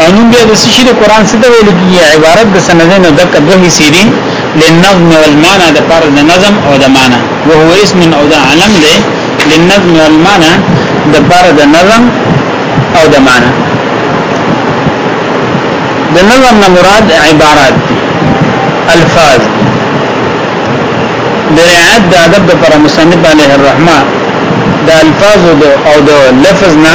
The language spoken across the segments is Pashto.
او نوم بیا د شي د قران څخه ویل کیږي عبارت د سند نه د کدو حصے دي لنظم والمعنى د پر د نظم او د معنی او هو اسم او د علم دی لنظم والمعنى د پر د نظم او د معنی د نظم نه مراد عبارت دي الفاظ د رعایت د ادب پر مصنف علیه الرحمه د الفاظ او د لفظ نه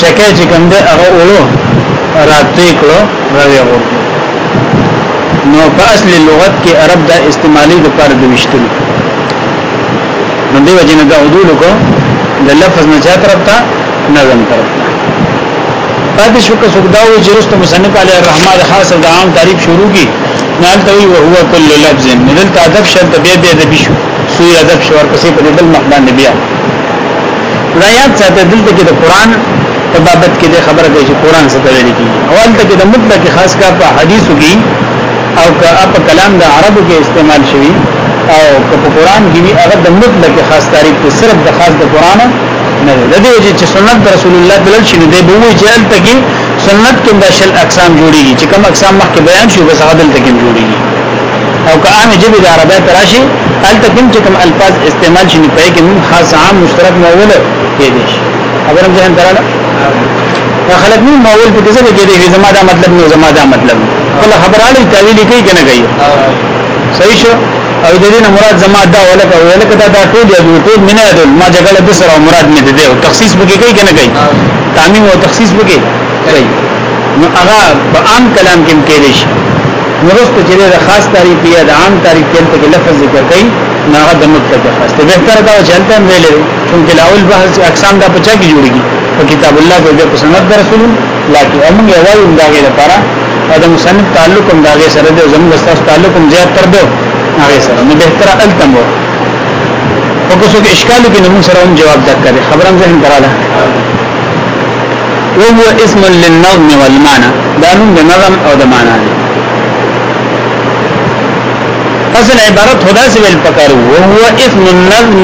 شکه چې کوم دی هغه اولو راتې کړو راوي غور نو په اصل لغت کې عرب دا استعمالي د پر د وشتل نو دی وجنه دا عدول کو د لفظ نه چا طرف ته نظم طرف ته پاتې شو که څوک دا وي چې رسته مصنف علی الرحمه د خاص د عام تعریف شروع کی نال ته وي هو کل لفظ مدل تعذب شرط بیا بیا د بشو سوی ادب شو ورپسې په بل مخ باندې بیا دا یاد ساته دلته کې د قران په بابت کې د خبره کوي چې قران څه ویل کی اول ته کې د مطلق خاص کا په حدیثو کې او که په کلام د عربو کې استعمال شوی او که په قران کې وی هغه د مطلق خاص تعریف ته صرف د خاص د قران نه ده د دې چې سنت رسول الله بلل شي دی به وی چې تل کې سنت کې د شل اقسام جوړیږي چې کوم اقسام مخکې بیان شو بس هغه دلته کې جوړیږي او که عام جبی د عربی تراشی الته کوم چې کوم الفاظ استعمال شي په کې موږ خاص عام مشترک مول کې دي خبرم ځان دراله دا خلک نه مول په ځای کې دي زما دا مطلب نو زما دا مطلب کله خبر اړي تعویل کوي کنه کوي صحیح شو او د دې نه مراد زما دا ولک او ولک دا دا ټول یو ټول مینه ده ما جګړه د سره مراد مې ده او تخصیص بګی کوي کنه کوي تعمیم او تخصیص بګی کوي نو هغه په عام کلام کې کې دي نورست چې د خاص تعریف یا د عام تعریف کې ته لفظ ذکر کړي نه د متفق خاص ته بهتر دا چې انت هم ویلې چې لاول بحث اقسام دا پچا کې جوړيږي په کتاب الله کې د سند رسول الله کې هم یو وایي دا غیر لپاره او د مصنف تعلق هم دا غیر سره د زموږ ستاسو تعلق هم زیات تر دی هغه سره نو بهتر التم او کو څه اشکال کې نو سره هم جواب درکړي خبرم ذهن دراله وهو اسم للنظم والمعنى دا نوم د نظم او د معنا دی اصل عبارت خدا سے ویل پکارو وهو اسم النظم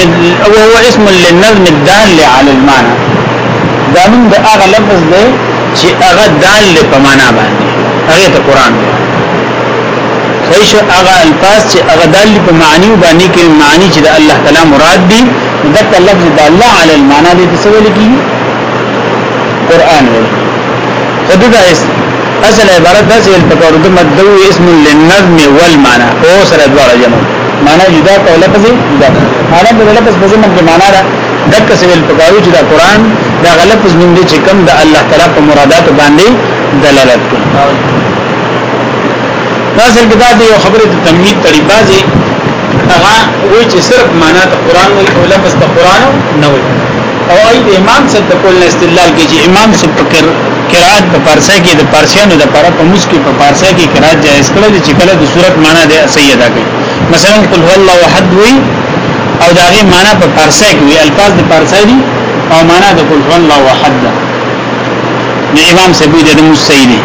وهو اسم للنظم الدال على المعنى دا نوم د هغه لفظ دی چې هغه دال په معنا باندې هغه ته قران دی صحیح شو هغه الفاظ چې هغه دال په معنی باندې کې معنی چې د الله تعالی مراد دی دغه لفظ د الله علی المعنى دې څه ویل کی قران ویل خود دا اس اصل عبارت دا سیل پکارو د مدو اسم للنظم والمعنى او سره دواړه جمع معنا جدا کو لفظ جدا معنا د لفظ په ځمن کې معنا را دک سیل پکارو چې دا قران دا غلط نوم دې چې کم د الله تعالی په مرادات باندې دلالت کوي دا اصل کې دا دی یو خبره د تمهید تړي بازي هغه وایي چې صرف معنا د قران وایي او لفظ د قران نه وایي او ای د امام صاحب د کول استدلال کې چې امام صاحب فکر قرات په پارسا کې د پارسیانو د پاره په موس کې په پارسا کې قرات جایز کړل چې کله د صورت معنا د صحیح ادا کوي مثلا قل هو الله احد وی او دا غي معنا په پارسا کې وی الفاظ د پارسا دي او معنا د قل هو الله احد نه امام صاحب د موس صحیح دي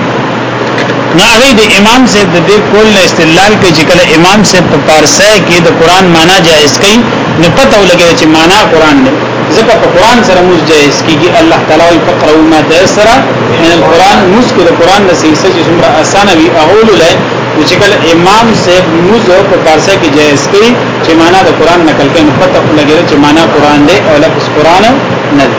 نه هغه د امام صاحب د دې کول نه استدلال کوي چې کله امام صاحب په پارسه کې د قران معنا جائز کوي نو پته ولګي چې معنا قران دی ځکه په قران سره موږ جائز کیږي الله تعالی او فقره ما تيسر من القران موږ کې د قران د سیسه چې څومره اسانه وي اول له چې کله امام صاحب موږ په پارسه کې جائز کوي چې معنا د قران نقل کوي نو پته ولګي چې معنا قران دی او لفظ قران نه دی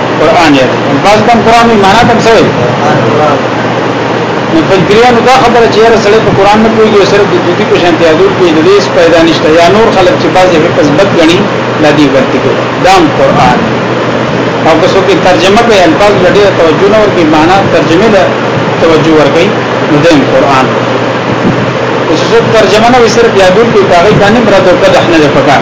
قران یې بعض کم قران یې معنا تم سوی نو فجریانو دا خبره چې هر سړی په قران نه پوهیږي او صرف د دوی په شان تیادور کې د دې پیدا نشته یا نور خلک چې بعضې حفظ بد غني د دې غلطي کوي دا قران او که څوک ترجمه کوي الفاظ لړې توجه نه ورکړي معنا ترجمه ده توجه ورکړي نو د قران چې څوک ترجمه نه وي صرف یادول کوي هغه باندې مراد او قدح نه پکار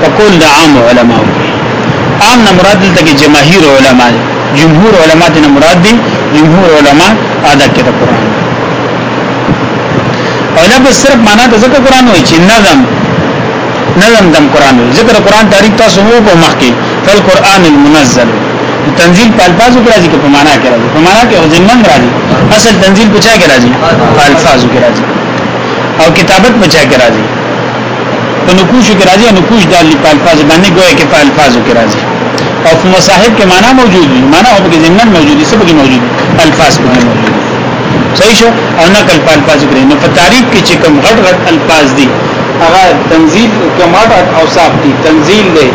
په کول د عام علما عام نه مراد دلته کې جماهیر علما دي جمهور علما دې نه مراد دي جمهور علما ادا کې د قران او نه بس صرف معنا د ذکر قران وي چې نظم نظم دم قران وي ذکر قران تعریف تاسو مو په مخ کې فل قران المنزل تنزيل په الفاظو کې راځي په معنا کې راځي په معنا کې او ضمن راځي اصل تنزيل په چا کې راځي په الفاظو کې راځي او کتابت په چا کې راځي په نکوش کې راځي نکوش د الف الفاظ باندې ګویا کې په الفاظو کې راځي او په مصاحب کې معنا موجود دي معنا او په ضمن موجود دي سبق موجود الفاظ په موجود صحیح شو او نقل په الفاظ کې نو په تعریف کې چې کوم غټ غټ الفاظ دي هغه تنزيل کوم غټ غټ اوصاف دي تنزيل دی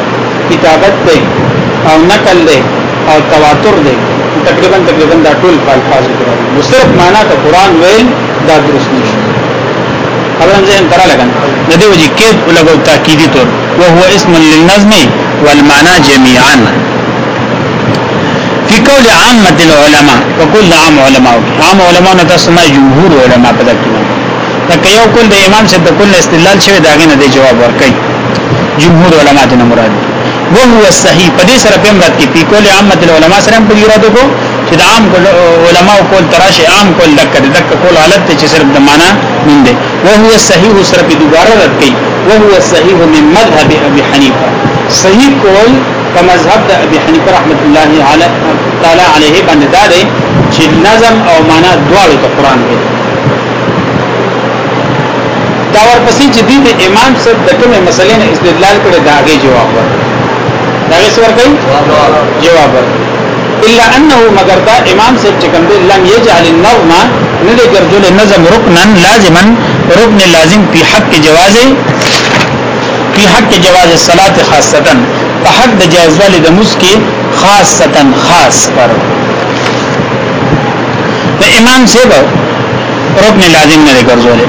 کتابت دی او نقل دی او تواتر دی تقریبا تقریبا دا ټول په الفاظ کې راځي نو صرف معنا ته قران ویل دا درست نشي خبره ذهن ترا لګن د دې وجه کې لګو تاکیدی تور او هو اسم للنظم والمعنى جميعا فی قول عامه العلماء وقول عام علماء عام علماء نه تاسو نه جمهور علماء په دکې دا که یو کول د امام صاحب د کول استدلال شوی دا غنه د جواب ورکړي جمهور علماء دې نه مراد وو هو صحیح په دې سره په مراد کې په کول عامه العلماء سره په یادو کو چې د عام علماء کول تراشه عام کول دک دک کول حالت چې صرف د معنا من ده وهو الصحيح سره په دوباره رد کړي وهو الصحيح من مذهب ابي حنيفه صحيح قول په مذهب د ابي حنيفه رحمت الله تعالی عليه باندې دا دی چې نظم او معنا دواړو ته قران دی دا ورپسې چې دې امام صاحب د کومه مسلې نه استدلال کړي دا غي جواب ورکړي دا غي څور کوي جواب ورکړي الا انه مگر دا امام صاحب چې کوم دی لم يجعل النظم نه دی ګرځول نظم رکنا لازما رکن لازم په حق جواز په حق جواز الصلاه خاصه په حق د جائز والي د مسکی خاصه خاص پر د امام صاحب رکن لازم نه دی ګرځول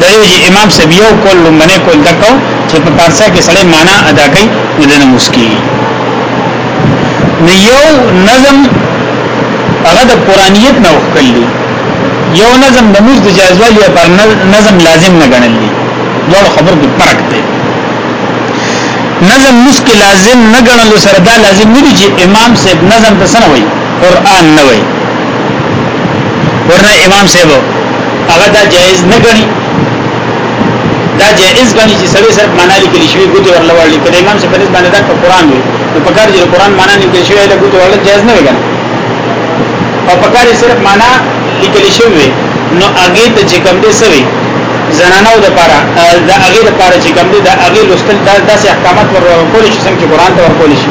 دغه امام صاحب یو کول منه کول دکو چې په پارسا کې سړی معنا ادا کوي نو دنه مسکی نو یو نظم هغه د قرانیت نه وکړل یو نظم د موږ د جایزوالي پر نظم لازم نه ګڼل دي دوه خبر کې فرق دی نظم مسکی لازم نه ګڼل سره دا لازم نه دي چې امام صاحب نظم ته سره وي قران نه وي ورنه امام صاحب هغه دا جایز نه ګڼي دا جائز باندې چې سړی سره معنا لیکل شوی ګوتې ورل ورل کړي امام څه پرېز باندې دا قرآن وي نو په کار چې قرآن معنا لیکل شوی له ګوتې ورل جائز نه ویګا او په کار صرف معنا لیکل شوی نو هغه ته چې کوم دې سوي زنانو د پاره د هغه د پاره چې کوم دې د هغه لوستل داسې احکامات ورکول شي چې قرآن ته ورکول شي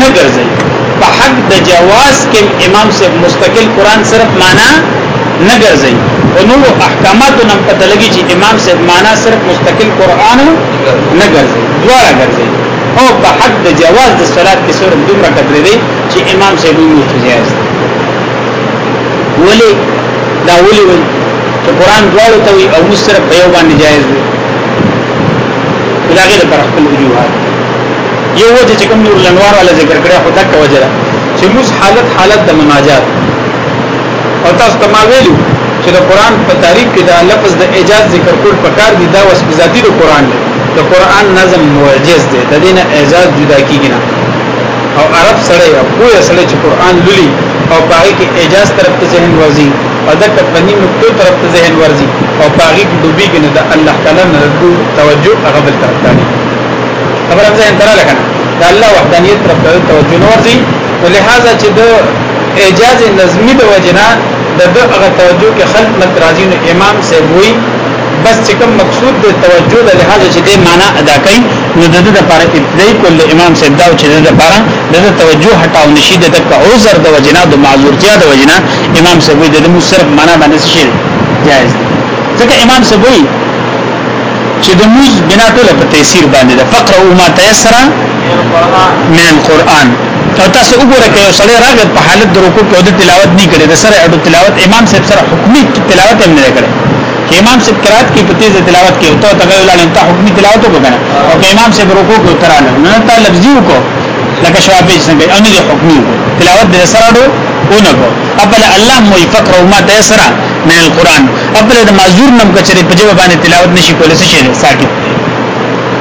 نه ګرځي په حق د جواز کې امام صاحب مستقل قران صرف معنا نه ګرځي او نور احکامات نن پته لګي چې امام صاحب معنا صرف مستقل قران نه ګرځي دواړه ګرځي او په حق د جواز د صلات کې صرف دومره قدر دی چې امام صاحب یې متجاوز ولی دا ولی ولی چې قران دواړو ته او مصرف په یو باندې جایز دی دا غیر پر خپل وجوهات یو وجه چې کوم نور لنوار ولا ذکر کړی خو دک وجه ده چې موږ حالت حالت د مناجات او تاسو ته ما ویلو چې د قران په تعریف کې دا لفظ د اعجاز ذکر کول پکار دی دا وس ذاتی د قران دی د قران نظم معجز دی د دین اعجاز جدا کیږي نه او عرب سره او کوی سره چې قران لولي او پای کې اعجاز طرف ته ذهن ورزي او د کپنی نقطو طرف ته ذهن ورزي او پای کې دوبي کې نه د الله تعالی نه توجه هغه بل طرف ته خبره ځان تر لګنه دا الله وحدانیت طرف ته توجه نور دي ولهذا چې د اعجاز نظمی د وجنا د دغه توجه کې خلق مترازین امام سے وی بس چې کوم مقصود د توجه د لحاظ چې د معنا ادا کوي نو د دې لپاره ابتدایي کول امام صاحب دا چې د لپاره د توجه هټاو نشي د تک عذر د وجنا د معذورتیا د وجنا امام صاحب د مو صرف معنا باندې شي جائز ځکه امام صاحب چې د موز بنا ټول په تیسیر باندې ده فقره او ما تیسر من القرآن او تاسو وګوره کې یو سړی راغی په حالت د رکوع کې د تلاوت نه کړي د سره اډو تلاوت امام صاحب سره حکمی تلاوت هم نه کړي امام صاحب قرات کې په تیزه تلاوت کې او ته تغیر لاله ته حکمی تلاوت وکړه او امام صاحب رکوع کې ترانه نه ته لفظي وکړه لکه شوافی څنګه ان دي حکمی تلاوت د سره اډو اونګو خپل الله مو فقره او ما تیسر من القران خپل د معذور نم کچري په جواب باندې تلاوت نشي کولای شي ساکت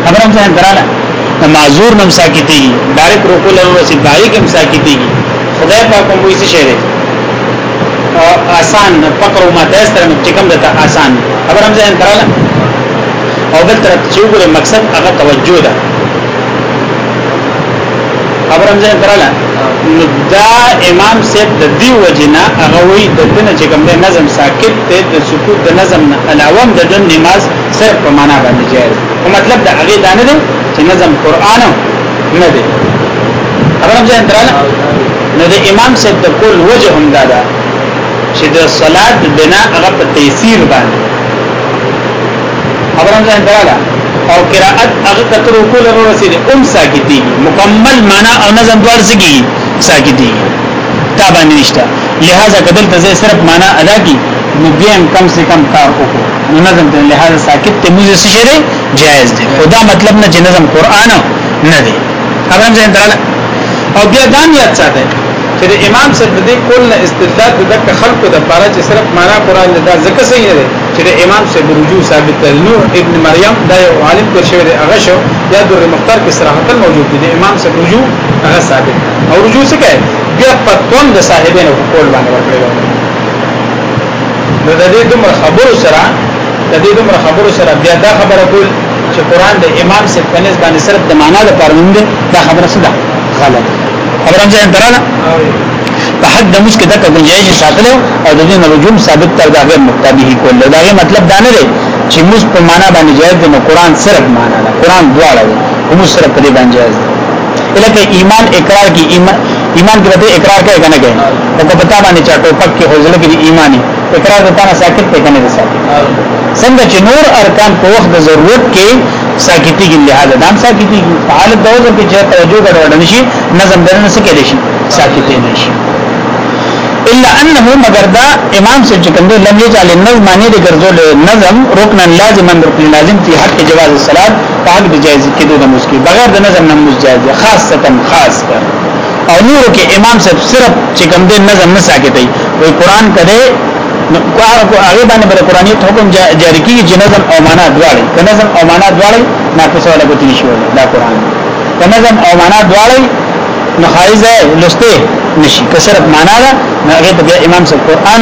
خبرم ځان دراله د معذور نم ساکتي ډایرک رکو له وسی باریک هم ساکتي خدای پاک کوم وی څه شي آسان فقر او مدرس تر چې کوم دته آسان خبرم ځان دراله او بل طرف چې وګوره مقصد هغه توجه ده خبر هم ځای دراله نو دا امام صاحب د دې وجنا هغه وی د دنه چې کوم نظم ساکت ته د سکوت د نظم نه علاوه د دن نماز صرف په معنا باندې جایز او مطلب دا هغه دانه دی چې نظم قران نه دی خبر هم ځای دراله نو د امام صاحب د کول وجه هم دا ده چې د صلات بنا هغه په تیسیر باندې خبرم ځان دراله او قراءت هغه کتر وکول نو رسید ام ساکتی مکمل معنا او نظم دوار سکی ساکتی تا باندې نشته لہذا کدل ته صرف معنا ادا کی نو بیا کم سے کم کار وکړو نو نظم ته لہذا ساکت ته موږ څه شری جائز دی خدا مطلب نه چې نظم قران نه دی خبرم ځان دراله او بیا دا نیت ساته چې د امام صدیق کول نه استدلال د خلکو د پاره چې صرف معنا قران نه دا ځکه صحیح نه دی چې د امام صاحب رجوع ثابت ده نوح ابن مریم دا یو عالم تیر شوی دی هغه شو یا در مختار کې صراحتا موجود دی امام صاحب رجوع هغه ثابت او رجوع څه کوي بیا په تون د صاحبینو په قول باندې ورکړي نو د دې دومره خبرو سره د دې دومره خبرو سره بیا دا خبره کول چې قران د امام صاحب په نسبت باندې صرف د معنا لپاره نه ده دا خبره څه ده غلط خبرم ځای دراله په حد د مسکه د گنجائش ساتلو او د دې نلجوم ثابت تر دغه مقتبه کول دا غي مطلب دا نه دی چې موږ په معنا باندې جائز دی نو قران صرف معنا ده قران دواړه دی هم صرف په دې باندې جائز دی لکه ایمان اقرار کی ایمان ایمان کې به اقرار کوي کنه کوي او په پتا باندې چا ټوپک کې حوصله کې ایمانی اقرار ته نه ساکت ته کنه ساکت څنګه چې نور ارکان په وخت د ضرورت کې ساکتیږي لهدا دام ساکتیږي په حالت د عذر کې چې توجه ګډوډ نشي نظم درنه سکه لشي ساکتې نشي الا انه مگر دا امام سے چې کوم دی لم یجعل النظم معنی د ګرځول نظم رکنا لازما رکن لازم فی حق جواز الصلاه په حق د جایز کېدو د مسکی بغیر د نظم نه مجاز خاصه خاص کر او نور کې امام صاحب صرف چې کوم دی نظم نه ساکتې وي قران کده نو هغه هغه باندې بر قرآنی حکم جاری کیږي چې نظم او معنا دواړي که نظم او معنا دواړي ناقصه ولا کوتي شو دا قرآن که نظم او معنا دواړي نو خایزه لسته نشي که صرف معنا ده نو هغه ته بیا امام صاحب قرآن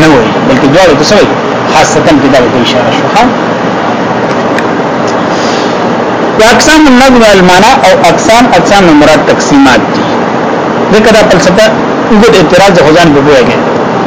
نه وي بلکې دواړو ته سوي خاصه کتاب ته اشاره شو ها اقسام النظم المانا او اقسام اقسام مراد تقسیمات دي ذکر دا فلسفه وګد اعتراض خدان په بوګه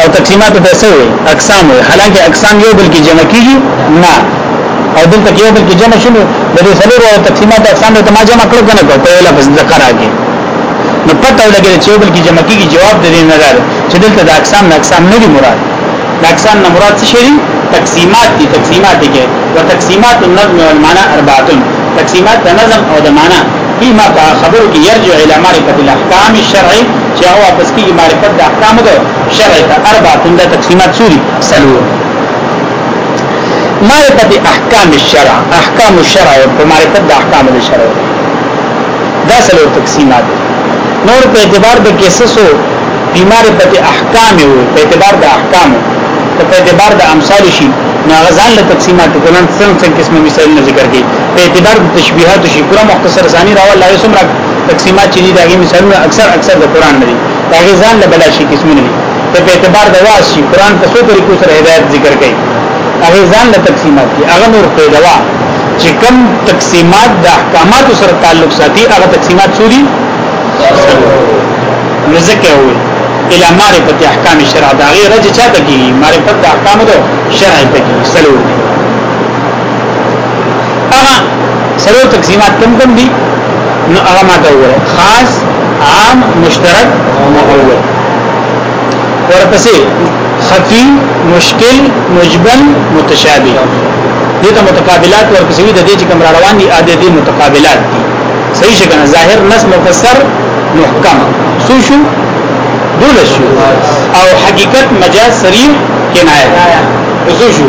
او تقسیمات ته څه وي اقسام وي حالانکه اقسام یو بل کې جمع کیږي نه او دلته یو بل کې جمع شونه د دې سلور او تقسیمات اقسام ته ما جمع کړو کنه په یو لفظ ذکر راګي نو پته ولګي چې یو بل کې جمع کیږي جواب دې نه راځي چې دلته د اقسام نه اقسام نه دي مراد د اقسام نه مراد څه شي تقسیمات دي تقسیمات دي او تقسیمات النظم والمعنى اربعه تقسیمات د نظم او د معنا فيما خبرو کې يرجع الى معرفه الاحکام الشرعي چې هغه واپس کیږي معرفت د احکام د شرع ته اربع تنده تقسیمات سوري سلو معرفت احکام الشرع احکام الشرع په معرفت د احکام الشرع دا سلو تقسیمات نور په اعتبار د کیسسو بیمار په احکام او په اعتبار د احکام او په اعتبار د امثال شي نو غزان له تقسیمات کولن څنګه څنګه قسمه مثال ذکر کړي په اعتبار د تشبيهات شي پورا مختصر ثاني راول لا یسمرک تقسیمات چې دي داګه مثالونه اکثر اکثر د قران نه دي داګه ځان له بلا شي قسمونه دي ته په اعتبار د واس شي قران په څو طریقو سره هدایت ذکر کوي هغه ځان له تقسیمات دي هغه نور په دوا چې کم تقسیمات د احکامات سره تعلق ساتي هغه تقسیمات سوري نزکه وي الى معرفت احکام شرع دا غیر چې چاته کی معرفت احکام دو شرع ته کی سلو هغه سلور تقسیمات کم کم دي نو هغه ماته وره خاص عام مشترک مؤول ورپسې خفي مشکل مجبن متشابه دې ته متقابلات ورپسې د دې چې کوم روان دي عادي دي متقابلات دي صحیح څنګه ظاهر نس مفسر محکم سو شو دول شو او حقیقت مجاز صریح کنایه سو شو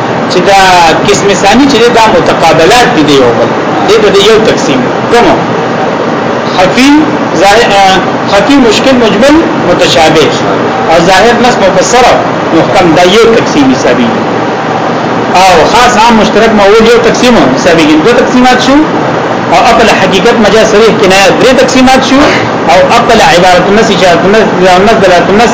چې دا قسم ثاني چې دا متقابلات دي دی یو بل دی به یو تقسیم کوم خفي خفي مشکل مجمل متشابه او ظاهر نس مفسر محکم دا یو تقسیم حسابي او خاص عام مشترک موجود یو تقسیم حسابي دو تقسیمات شو او خپل حقیقت مجاز صریح کنایه درې تقسیمات شو او خپل عبارت النص چې النص دلالت النص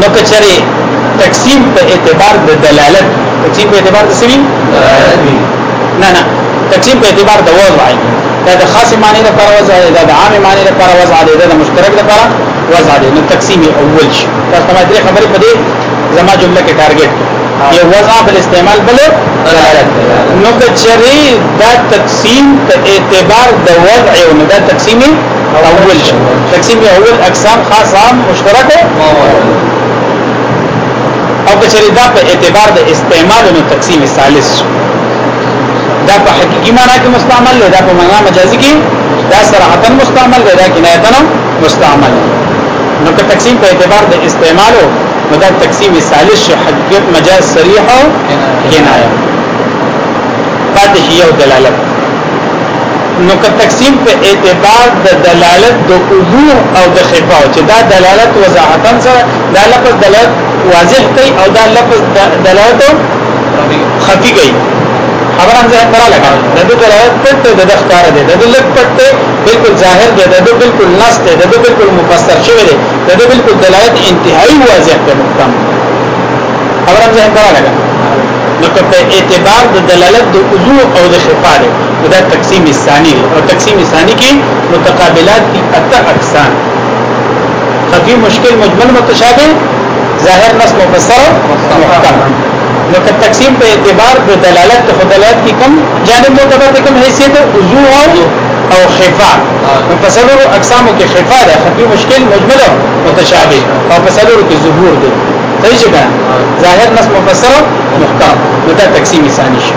نو کچره تقسیم په اعتبار د دلالت تقسیم په اعتبار د سوي نه نه تقسیم په اعتبار د وضع دا د خاص معنی لپاره وضع دی دا د عام معنی لپاره وضع دی دا د مشترک لپاره وضع دی نو تقسیم اول شي دا سمه درې خبرې په دې زما جمله کې ټارګټ یو وضع بل استعمال بل دلالت نو کچره دا تقسیم په اعتبار د وضع او نه دا تقسیم اول شي تقسیم اول اقسام خاص عام مشترک او کچری دا په اعتبار د استعمال نو تقسیم ثالث دا په حقيقي معنی کې مستعمل دی دا په معنا مجازي کې دا صراحتا مستعمل دی دا کنایتا مستعمل نو که تقسیم په اعتبار د استعمال نو دا تقسیم ثالث شي حقیقت مجاز صریح او کنایه فاتحیه او دلالت نو که تقسیم په اعتبار د دلالت د عبور او د خفاء چې دا دلالت وضاحتن سره دا لفظ دلالت واضح کوي او دا لفظ دلالت خفي کوي خبره ځه ترا لګا د دې دلالت پټ د د ښکار دی د دې لک پټ دی بالکل ظاهر دی د دې بالکل نص دی د دې بالکل مفسر شوی دی د دې بالکل دلالت انتهایی واضح دی محکم خبره ځه ترا لګا نو په اعتبار د دلالت د عضو او د خفاء نو دا تقسیم ثانی دی او تقسیم ثانی کې متقابلات دي اته اقسام خفي مشکل مجمل متشابه ظاهر نس مفسر محکم نو که تقسیم په اعتبار د دلالت ته دلالت کې کم جانب معتبر ته کم حیثیت وضوح او خفا نو په سلور اقسامو کې خفا ده خفي مشکل مجمل متشابه او په سلور کې ظهور دي صحیح څنګه ظاهر نس مفسر محکم نو دا تقسیم ثانی شي